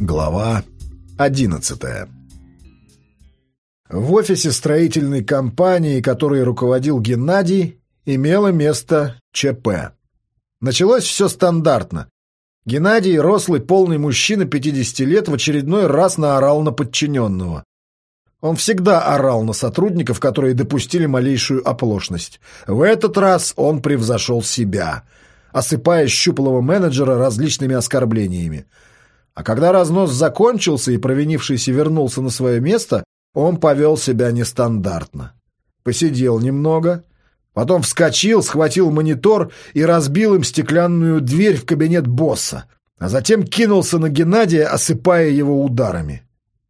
Глава одиннадцатая В офисе строительной компании, которой руководил Геннадий, имело место ЧП. Началось все стандартно. Геннадий, рослый, полный мужчина 50 лет, в очередной раз наорал на подчиненного. Он всегда орал на сотрудников, которые допустили малейшую оплошность. В этот раз он превзошел себя, осыпая щуплого менеджера различными оскорблениями. А когда разнос закончился и провинившийся вернулся на свое место, он повел себя нестандартно. Посидел немного, потом вскочил, схватил монитор и разбил им стеклянную дверь в кабинет босса, а затем кинулся на Геннадия, осыпая его ударами.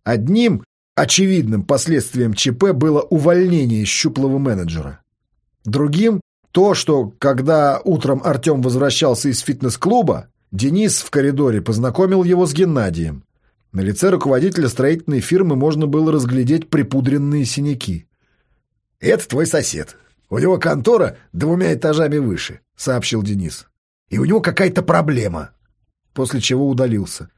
Одним очевидным последствием ЧП было увольнение щуплого менеджера. Другим — то, что, когда утром Артем возвращался из фитнес-клуба, Денис в коридоре познакомил его с Геннадием. На лице руководителя строительной фирмы можно было разглядеть припудренные синяки. «Это твой сосед. У него контора двумя этажами выше», — сообщил Денис. «И у него какая-то проблема». После чего удалился.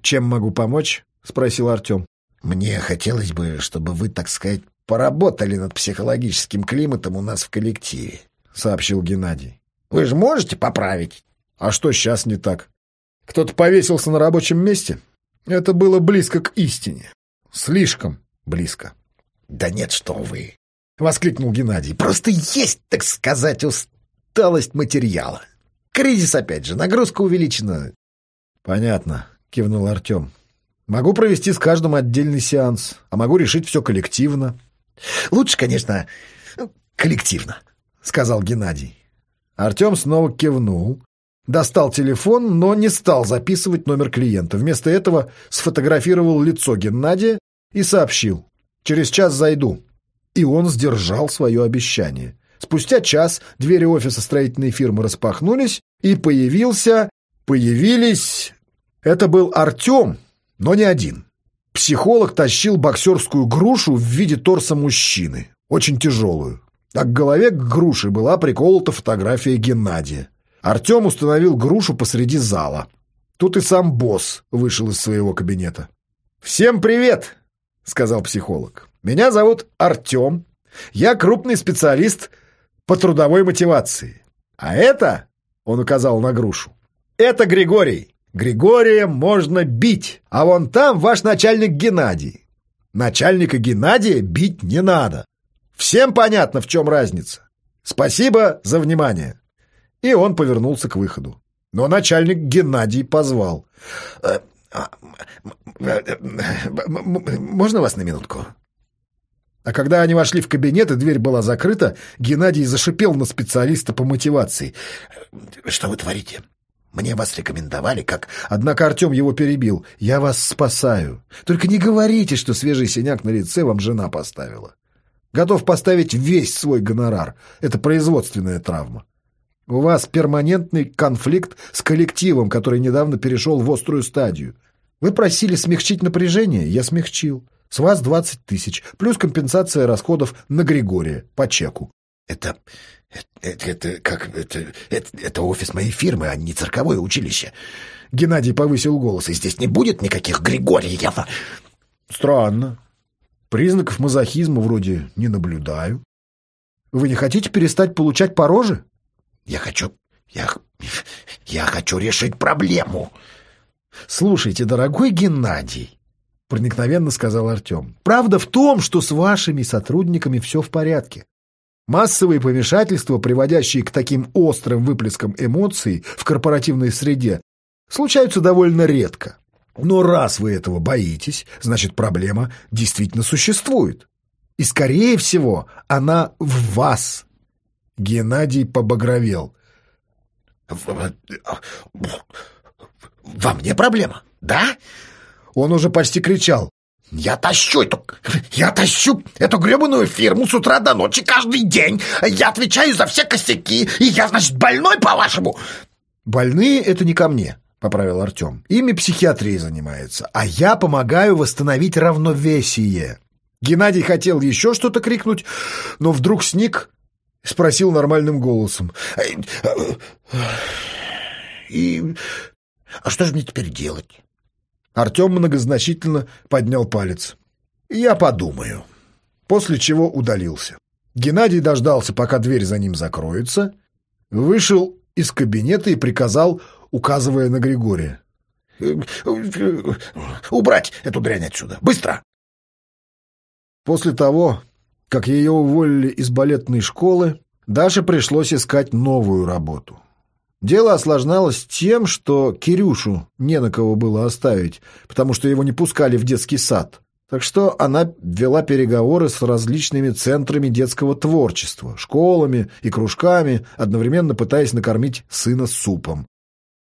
«Чем могу помочь?» — спросил Артем. «Мне хотелось бы, чтобы вы, так сказать, поработали над психологическим климатом у нас в коллективе», — сообщил Геннадий. «Вы же можете поправить?» А что сейчас не так? Кто-то повесился на рабочем месте? Это было близко к истине. Слишком близко. «Да нет, что вы!» — воскликнул Геннадий. «Просто есть, так сказать, усталость материала. Кризис опять же, нагрузка увеличена». «Понятно», — кивнул Артем. «Могу провести с каждым отдельный сеанс, а могу решить все коллективно». «Лучше, конечно, коллективно», — сказал Геннадий. Артем снова кивнул, Достал телефон, но не стал записывать номер клиента. Вместо этого сфотографировал лицо Геннадия и сообщил. «Через час зайду». И он сдержал свое обещание. Спустя час двери офиса строительной фирмы распахнулись, и появился... Появились... Это был Артем, но не один. Психолог тащил боксерскую грушу в виде торса мужчины, очень тяжелую. А к голове груши была приколота фотография Геннадия. Артем установил грушу посреди зала. Тут и сам босс вышел из своего кабинета. «Всем привет!» — сказал психолог. «Меня зовут Артем. Я крупный специалист по трудовой мотивации. А это...» — он указал на грушу. «Это Григорий. Григория можно бить, а вон там ваш начальник Геннадий. Начальника Геннадия бить не надо. Всем понятно, в чем разница. Спасибо за внимание» и он повернулся к выходу. Но начальник Геннадий позвал. «Э, а, «Можно вас на минутку?» А когда они вошли в кабинет, и дверь была закрыта, Геннадий зашипел на специалиста по мотивации. «Что вы творите? Мне вас рекомендовали как...» Однако Артем его перебил. «Я вас спасаю. Только не говорите, что свежий синяк на лице вам жена поставила. Готов поставить весь свой гонорар. Это производственная травма. У вас перманентный конфликт с коллективом, который недавно перешел в острую стадию. Вы просили смягчить напряжение, я смягчил. С вас 20 тысяч, плюс компенсация расходов на Григория по чеку. Это... Это, это как... Это, это, это офис моей фирмы, а не цирковое училище. Геннадий повысил голос. И здесь не будет никаких Григорьев. Странно. Признаков мазохизма вроде не наблюдаю. Вы не хотите перестать получать по роже? Я хочу... Я... Я хочу решить проблему. Слушайте, дорогой Геннадий, проникновенно сказал Артем, правда в том, что с вашими сотрудниками все в порядке. Массовые помешательства, приводящие к таким острым выплескам эмоций в корпоративной среде, случаются довольно редко. Но раз вы этого боитесь, значит проблема действительно существует. И, скорее всего, она в вас, Геннадий побагровел. «Во мне проблема, да?» Он уже почти кричал. «Я тащу эту... Я тащу эту гребаную фирму с утра до ночи каждый день. Я отвечаю за все косяки, и я, значит, больной, по-вашему?» «Больные — это не ко мне», — поправил Артем. «Ими психиатрия занимается, а я помогаю восстановить равновесие». Геннадий хотел еще что-то крикнуть, но вдруг сник — спросил нормальным голосом. «И... А что же мне теперь делать?» Артем многозначительно поднял палец. «Я подумаю». После чего удалился. Геннадий дождался, пока дверь за ним закроется, вышел из кабинета и приказал, указывая на Григория. «Убрать эту дрянь отсюда! Быстро!» После того, как ее уволили из балетной школы, Даше пришлось искать новую работу. Дело осложнялось тем, что Кирюшу не на кого было оставить, потому что его не пускали в детский сад. Так что она вела переговоры с различными центрами детского творчества, школами и кружками, одновременно пытаясь накормить сына супом.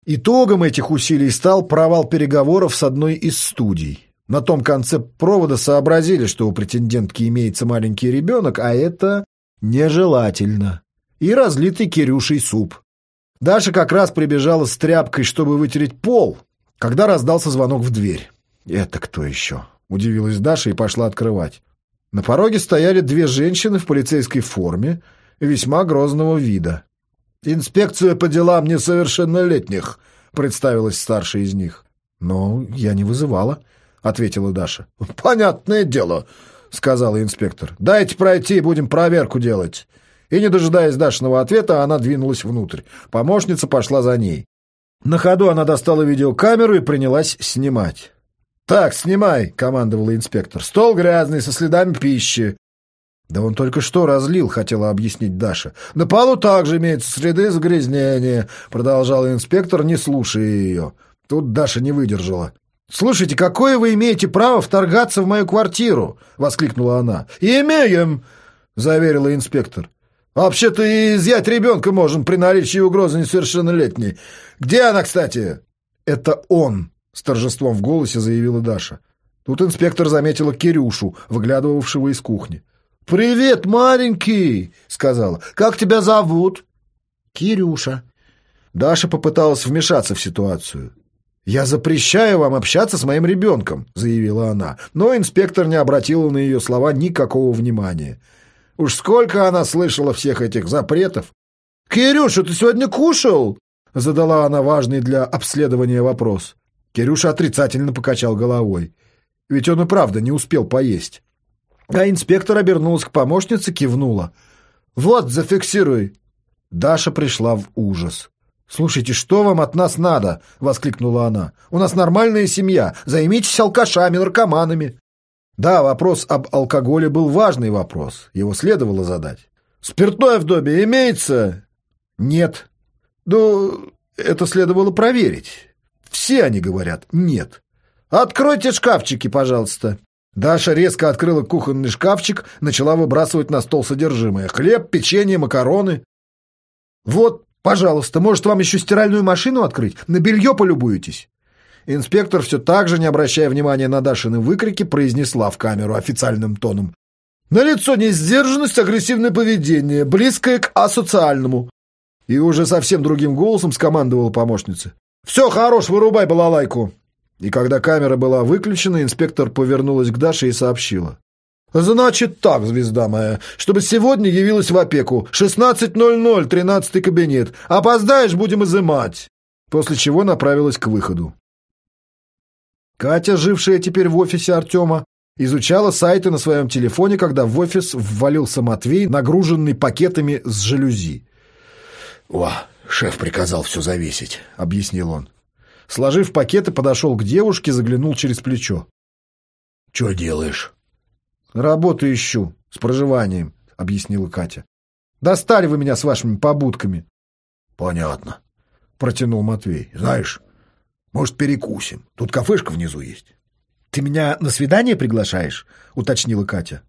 Итогом этих усилий стал провал переговоров с одной из студий. На том конце провода сообразили, что у претендентки имеется маленький ребенок, а это нежелательно. И разлитый Кирюшей суп. Даша как раз прибежала с тряпкой, чтобы вытереть пол, когда раздался звонок в дверь. «Это кто еще?» — удивилась Даша и пошла открывать. На пороге стояли две женщины в полицейской форме, весьма грозного вида. «Инспекция по делам несовершеннолетних», — представилась старшая из них. «Но я не вызывала», — ответила Даша. «Понятное дело», — сказала инспектор. «Дайте пройти, будем проверку делать». И, не дожидаясь Дашиного ответа, она двинулась внутрь. Помощница пошла за ней. На ходу она достала видеокамеру и принялась снимать. «Так, снимай», — командовал инспектор. «Стол грязный, со следами пищи». «Да он только что разлил», — хотела объяснить Даша. «На полу также имеются следы загрязнения», — продолжал инспектор, не слушая ее. Тут Даша не выдержала. «Слушайте, какое вы имеете право вторгаться в мою квартиру?» — воскликнула она. «Имеем», — заверила инспектор. «Вообще-то и изъять ребенка можем при наличии угрозы несовершеннолетней. Где она, кстати?» «Это он», — с торжеством в голосе заявила Даша. Тут инспектор заметила Кирюшу, выглядывавшего из кухни. «Привет, маленький!» — сказала. «Как тебя зовут?» «Кирюша». Даша попыталась вмешаться в ситуацию. «Я запрещаю вам общаться с моим ребенком», — заявила она. Но инспектор не обратил на ее слова никакого внимания. Уж сколько она слышала всех этих запретов. «Кирюша, ты сегодня кушал?» — задала она важный для обследования вопрос. Кирюша отрицательно покачал головой. Ведь он и правда не успел поесть. А инспектор обернулась к помощнице, кивнула. «Вот, зафиксируй!» Даша пришла в ужас. «Слушайте, что вам от нас надо?» — воскликнула она. «У нас нормальная семья. Займитесь алкашами, наркоманами». Да, вопрос об алкоголе был важный вопрос. Его следовало задать. «Спиртное в доме имеется?» «Нет». «Ну, это следовало проверить. Все они говорят «нет». «Откройте шкафчики, пожалуйста». Даша резко открыла кухонный шкафчик, начала выбрасывать на стол содержимое. Хлеб, печенье, макароны. «Вот, пожалуйста, может, вам еще стиральную машину открыть? На белье полюбуетесь?» Инспектор, все так же, не обращая внимания на Дашины выкрики, произнесла в камеру официальным тоном. «Налицо несдержанность, агрессивное поведение, близкое к асоциальному». И уже совсем другим голосом скомандовала помощница. «Все, хорош, вырубай балалайку». И когда камера была выключена, инспектор повернулась к Даше и сообщила. «Значит так, звезда моя, чтобы сегодня явилась в опеку. 16.00, тринадцатый кабинет. Опоздаешь, будем изымать». После чего направилась к выходу. Катя, жившая теперь в офисе Артема, изучала сайты на своем телефоне, когда в офис ввалился Матвей, нагруженный пакетами с жалюзи. «О, шеф приказал все завесить», — объяснил он. Сложив пакеты, подошел к девушке, заглянул через плечо. «Че делаешь?» «Работу ищу, с проживанием», — объяснила Катя. «Достали вы меня с вашими побудками». «Понятно», — протянул Матвей. «Знаешь, может, перекусим? Тут кафешка внизу есть. — Ты меня на свидание приглашаешь? — уточнила Катя.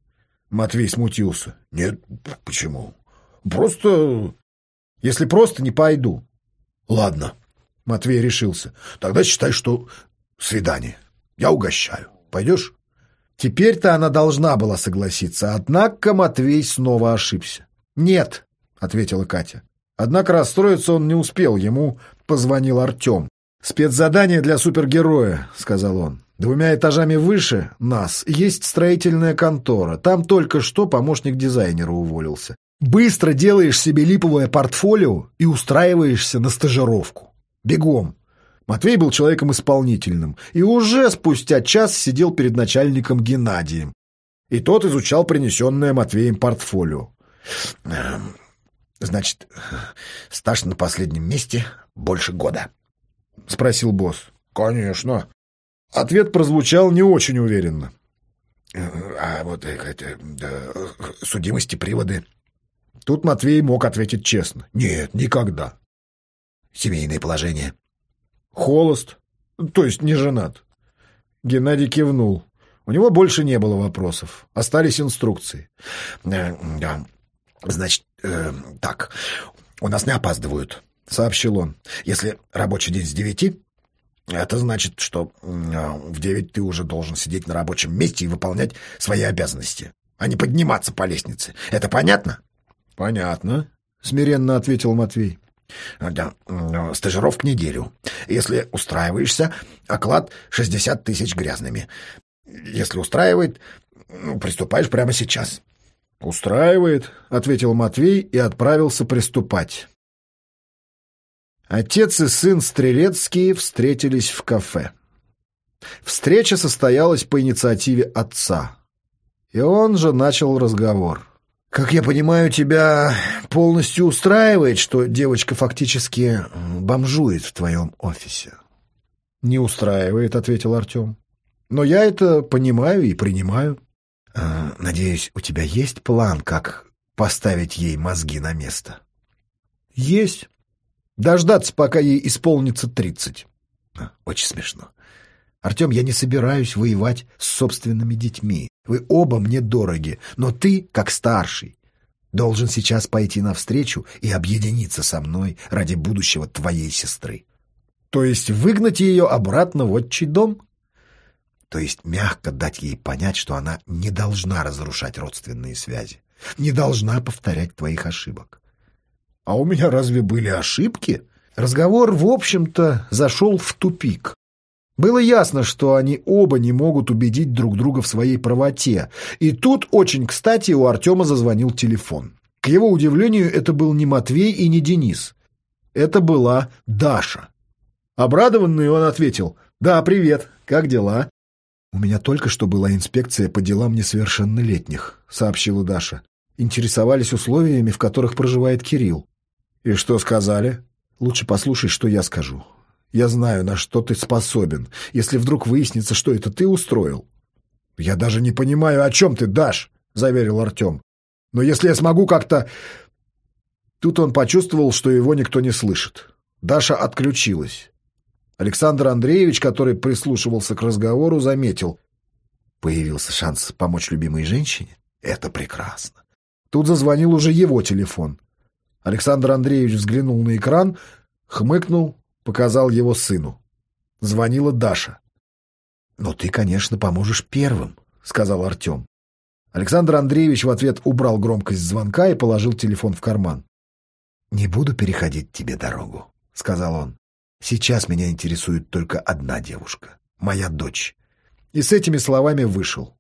Матвей смутился. — Нет, почему? Просто... — Если просто, не пойду. — Ладно. Матвей решился. — Тогда считай, что свидание. Я угощаю. Пойдешь? Теперь-то она должна была согласиться, однако Матвей снова ошибся. «Нет», — ответила Катя. Однако расстроиться он не успел, ему позвонил Артем. «Спецзадание для супергероя», — сказал он. «Двумя этажами выше нас есть строительная контора. Там только что помощник дизайнера уволился. Быстро делаешь себе липовое портфолио и устраиваешься на стажировку. Бегом. Матвей был человеком исполнительным и уже спустя час сидел перед начальником Геннадием. И тот изучал принесенное Матвеем портфолио. Эм, «Значит, стаж на последнем месте больше года?» — спросил босс. «Конечно». Ответ прозвучал не очень уверенно. «А вот это, да, судимости, приводы?» Тут Матвей мог ответить честно. «Нет, никогда». «Семейное положение?» Холост, то есть не женат. Геннадий кивнул. У него больше не было вопросов. Остались инструкции. Э, да. Значит, э, так, у нас не опаздывают, сообщил он. Если рабочий день с девяти, это значит, что э, в девять ты уже должен сидеть на рабочем месте и выполнять свои обязанности, а не подниматься по лестнице. Это понятно? Понятно, смиренно ответил Матвей. Да, стажировка неделю. Если устраиваешься, оклад 60 тысяч грязными. Если устраивает, ну, приступаешь прямо сейчас. «Устраивает», — ответил Матвей и отправился приступать. Отец и сын Стрелецкие встретились в кафе. Встреча состоялась по инициативе отца. И он же начал разговор. Как я понимаю, тебя полностью устраивает, что девочка фактически бомжует в твоем офисе? Не устраивает, ответил Артем. Но я это понимаю и принимаю. А, надеюсь, у тебя есть план, как поставить ей мозги на место? Есть. Дождаться, пока ей исполнится тридцать. А, очень смешно. Артем, я не собираюсь воевать с собственными детьми. Вы оба мне дороги, но ты, как старший, должен сейчас пойти навстречу и объединиться со мной ради будущего твоей сестры. То есть выгнать ее обратно в отчий дом? То есть мягко дать ей понять, что она не должна разрушать родственные связи, не должна повторять твоих ошибок. А у меня разве были ошибки? Разговор, в общем-то, зашел в тупик. Было ясно, что они оба не могут убедить друг друга в своей правоте. И тут очень кстати у Артема зазвонил телефон. К его удивлению, это был не Матвей и не Денис. Это была Даша. Обрадованный он ответил «Да, привет, как дела?» «У меня только что была инспекция по делам несовершеннолетних», — сообщила Даша. Интересовались условиями, в которых проживает Кирилл. «И что сказали?» «Лучше послушай, что я скажу. Я знаю, на что ты способен, если вдруг выяснится, что это ты устроил. — Я даже не понимаю, о чем ты, Даш, — заверил Артем. — Но если я смогу как-то... Тут он почувствовал, что его никто не слышит. Даша отключилась. Александр Андреевич, который прислушивался к разговору, заметил. Появился шанс помочь любимой женщине? Это прекрасно. Тут зазвонил уже его телефон. Александр Андреевич взглянул на экран, хмыкнул показал его сыну. Звонила Даша. «Но ты, конечно, поможешь первым», — сказал Артем. Александр Андреевич в ответ убрал громкость звонка и положил телефон в карман. «Не буду переходить тебе дорогу», — сказал он. «Сейчас меня интересует только одна девушка, моя дочь». И с этими словами вышел.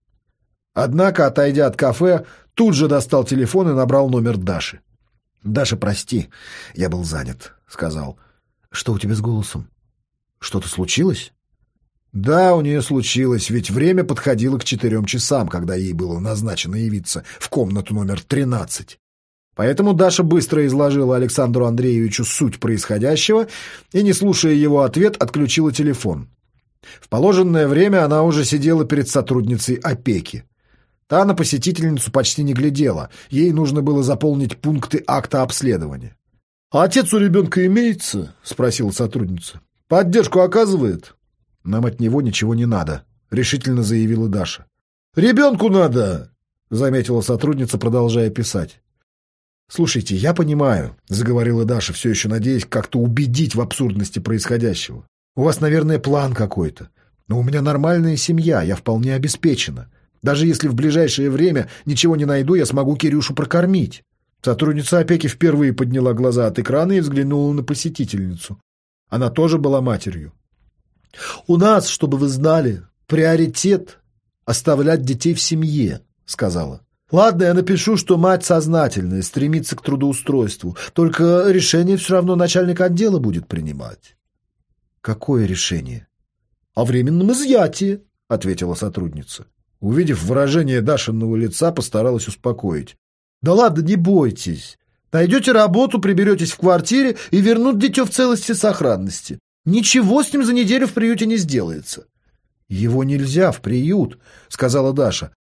Однако, отойдя от кафе, тут же достал телефон и набрал номер Даши. «Даша, прости, я был занят», — сказал. Что у тебя с голосом? Что-то случилось? Да, у нее случилось, ведь время подходило к четырем часам, когда ей было назначено явиться в комнату номер тринадцать. Поэтому Даша быстро изложила Александру Андреевичу суть происходящего и, не слушая его ответ, отключила телефон. В положенное время она уже сидела перед сотрудницей опеки. Та на посетительницу почти не глядела, ей нужно было заполнить пункты акта обследования. «А отец у ребенка имеется?» — спросила сотрудница. «Поддержку оказывает?» «Нам от него ничего не надо», — решительно заявила Даша. «Ребенку надо!» — заметила сотрудница, продолжая писать. «Слушайте, я понимаю», — заговорила Даша, все еще надеясь как-то убедить в абсурдности происходящего. «У вас, наверное, план какой-то. Но у меня нормальная семья, я вполне обеспечена. Даже если в ближайшее время ничего не найду, я смогу Кирюшу прокормить. Сотрудница опеки впервые подняла глаза от экрана и взглянула на посетительницу. Она тоже была матерью. «У нас, чтобы вы знали, приоритет — оставлять детей в семье», — сказала. «Ладно, я напишу, что мать сознательная, стремится к трудоустройству, только решение все равно начальник отдела будет принимать». Какое решение? О временном изъятии, ответила сотрудница. Увидев выражение Дашиного лица, постаралась успокоить. Да ладно, не бойтесь. Найдете работу, приберетесь в квартире и вернут дитё в целости и сохранности. Ничего с ним за неделю в приюте не сделается. Его нельзя в приют, сказала Даша.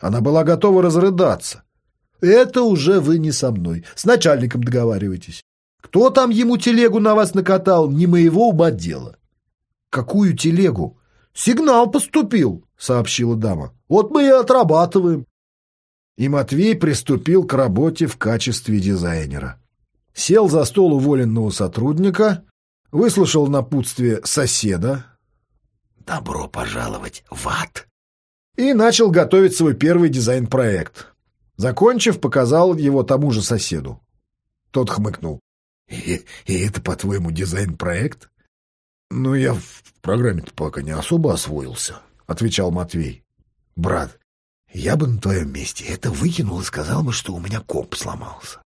Она была готова разрыдаться. Это уже вы не со мной. С начальником договаривайтесь. Кто там ему телегу на вас накатал, не моего ума дело. Какую телегу? Сигнал поступил, сообщила дама. Вот мы и отрабатываем. И Матвей приступил к работе в качестве дизайнера. Сел за стол уволенного сотрудника, выслушал напутствие соседа. «Добро пожаловать в ад!» И начал готовить свой первый дизайн-проект. Закончив, показал его тому же соседу. Тот хмыкнул. «И, и это, по-твоему, дизайн-проект?» «Ну, я в программе-то пока не особо освоился», — отвечал Матвей. «Брат, я бы на твоем месте это выкинул и сказал бы, что у меня комп сломался,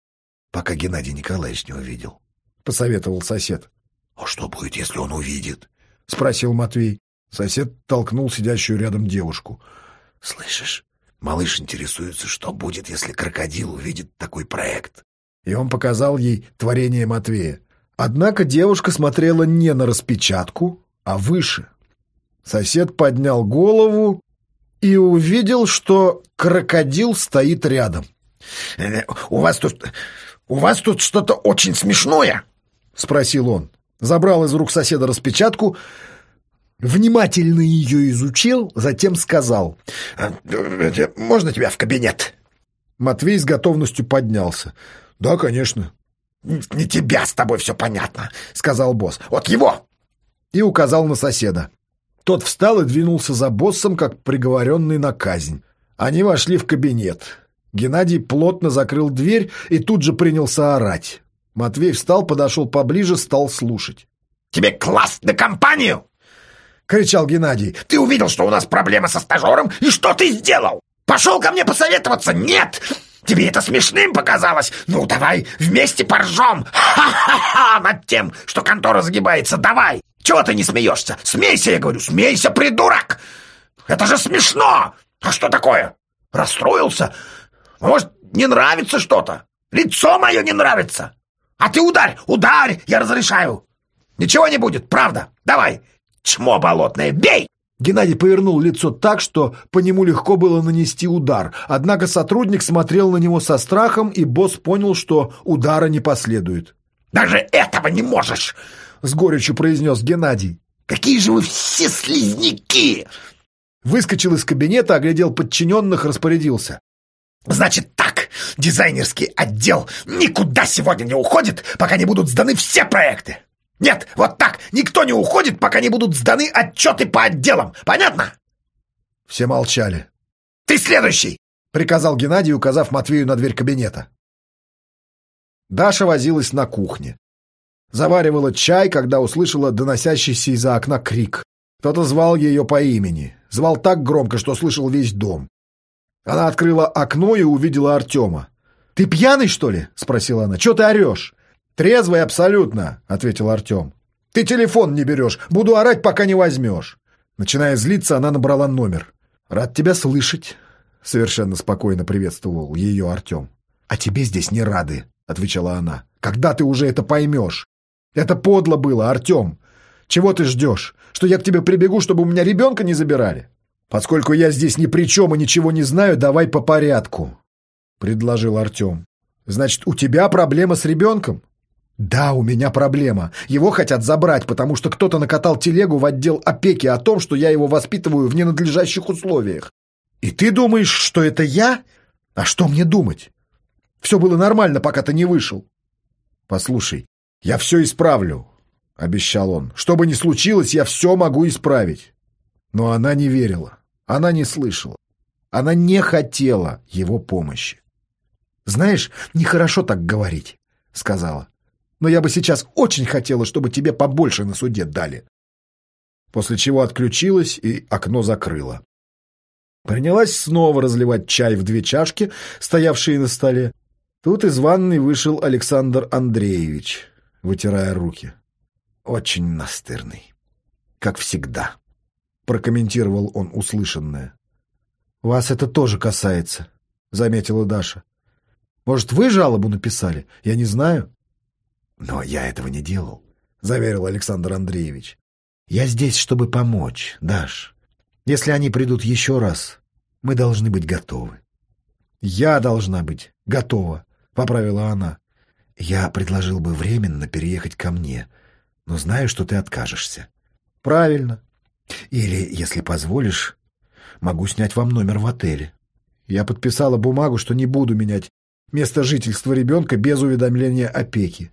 пока Геннадий Николаевич не увидел», — посоветовал сосед. «А что будет, если он увидит?» — спросил Матвей. Сосед толкнул сидящую рядом девушку. «Слышишь, Малыш интересуется, что будет, если крокодил увидит такой проект. И он показал ей творение Матвея. Однако девушка смотрела не на распечатку, а выше. Сосед поднял голову и увидел, что крокодил стоит рядом. «Э, «У вас тут... у вас тут что-то очень смешное?» — спросил он. Забрал из рук соседа распечатку, Внимательно ее изучил, затем сказал. «А, «Можно тебя в кабинет?» Матвей с готовностью поднялся. «Да, конечно». «Не тебя с тобой все понятно», — сказал босс. «Вот его!» И указал на соседа. Тот встал и двинулся за боссом, как приговоренный на казнь. Они вошли в кабинет. Геннадий плотно закрыл дверь и тут же принялся орать. Матвей встал, подошел поближе, стал слушать. «Тебе класс на компанию!» кричал Геннадий. «Ты увидел, что у нас проблема со стажером, и что ты сделал? Пошел ко мне посоветоваться? Нет! Тебе это смешным показалось? Ну, давай вместе поржем! Ха-ха-ха! Над тем, что контора загибается, давай! Чего ты не смеешься? Смейся, я говорю, смейся, придурок! Это же смешно! А что такое? Расстроился? Может, не нравится что-то? Лицо мое не нравится? А ты ударь, ударь, я разрешаю! Ничего не будет, правда? Давай, Чмо болотное, бей!» Геннадий повернул лицо так, что по нему легко было нанести удар. Однако сотрудник смотрел на него со страхом, и босс понял, что удара не последует. «Даже этого не можешь!» — с горечью произнес Геннадий. «Какие же вы все слизняки!» Выскочил из кабинета, оглядел подчиненных, распорядился. «Значит так, дизайнерский отдел никуда сегодня не уходит, пока не будут сданы все проекты. Нет, вот так! Никто не уходит, пока не будут сданы отчеты по отделам. Понятно?» Все молчали. «Ты следующий!» — приказал Геннадий, указав Матвею на дверь кабинета. Даша возилась на кухне. Заваривала чай, когда услышала доносящийся из-за окна крик. Кто-то звал ее по имени. Звал так громко, что слышал весь дом. Она открыла окно и увидела Артема. «Ты пьяный, что ли?» — спросила она. «Чего ты орешь?» «Трезвый абсолютно», — ответил Артем. «Ты телефон не берешь. Буду орать, пока не возьмешь». Начиная злиться, она набрала номер. «Рад тебя слышать», — совершенно спокойно приветствовал ее Артем. «А тебе здесь не рады», — отвечала она. «Когда ты уже это поймешь? Это подло было, Артем. Чего ты ждешь? Что я к тебе прибегу, чтобы у меня ребенка не забирали? Поскольку я здесь ни при чем и ничего не знаю, давай по порядку», — предложил Артем. «Значит, у тебя проблема с ребенком?» «Да, у меня проблема. Его хотят забрать, потому что кто-то накатал телегу в отдел опеки о том, что я его воспитываю в ненадлежащих условиях. И ты думаешь, что это я? А что мне думать? Все было нормально, пока ты не вышел». «Послушай, я все исправлю», — обещал он. «Что бы ни случилось, я все могу исправить». Но она не верила, она не слышала, она не хотела его помощи. «Знаешь, нехорошо так говорить», — сказала но я бы сейчас очень хотела, чтобы тебе побольше на суде дали. После чего отключилась и окно закрыла. Принялась снова разливать чай в две чашки, стоявшие на столе. Тут из ванной вышел Александр Андреевич, вытирая руки. очень настырный. Как всегда», — прокомментировал он услышанное. «Вас это тоже касается», — заметила Даша. «Может, вы жалобу написали? Я не знаю». «Но я этого не делал», — заверил Александр Андреевич. «Я здесь, чтобы помочь, Даш. Если они придут еще раз, мы должны быть готовы». «Я должна быть готова», — поправила она. «Я предложил бы временно переехать ко мне, но знаю, что ты откажешься». «Правильно». «Или, если позволишь, могу снять вам номер в отеле». Я подписала бумагу, что не буду менять место жительства ребенка без уведомления опеки.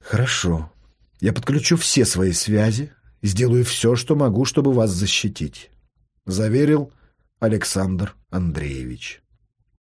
«Хорошо. Я подключу все свои связи и сделаю все, что могу, чтобы вас защитить», — заверил Александр Андреевич.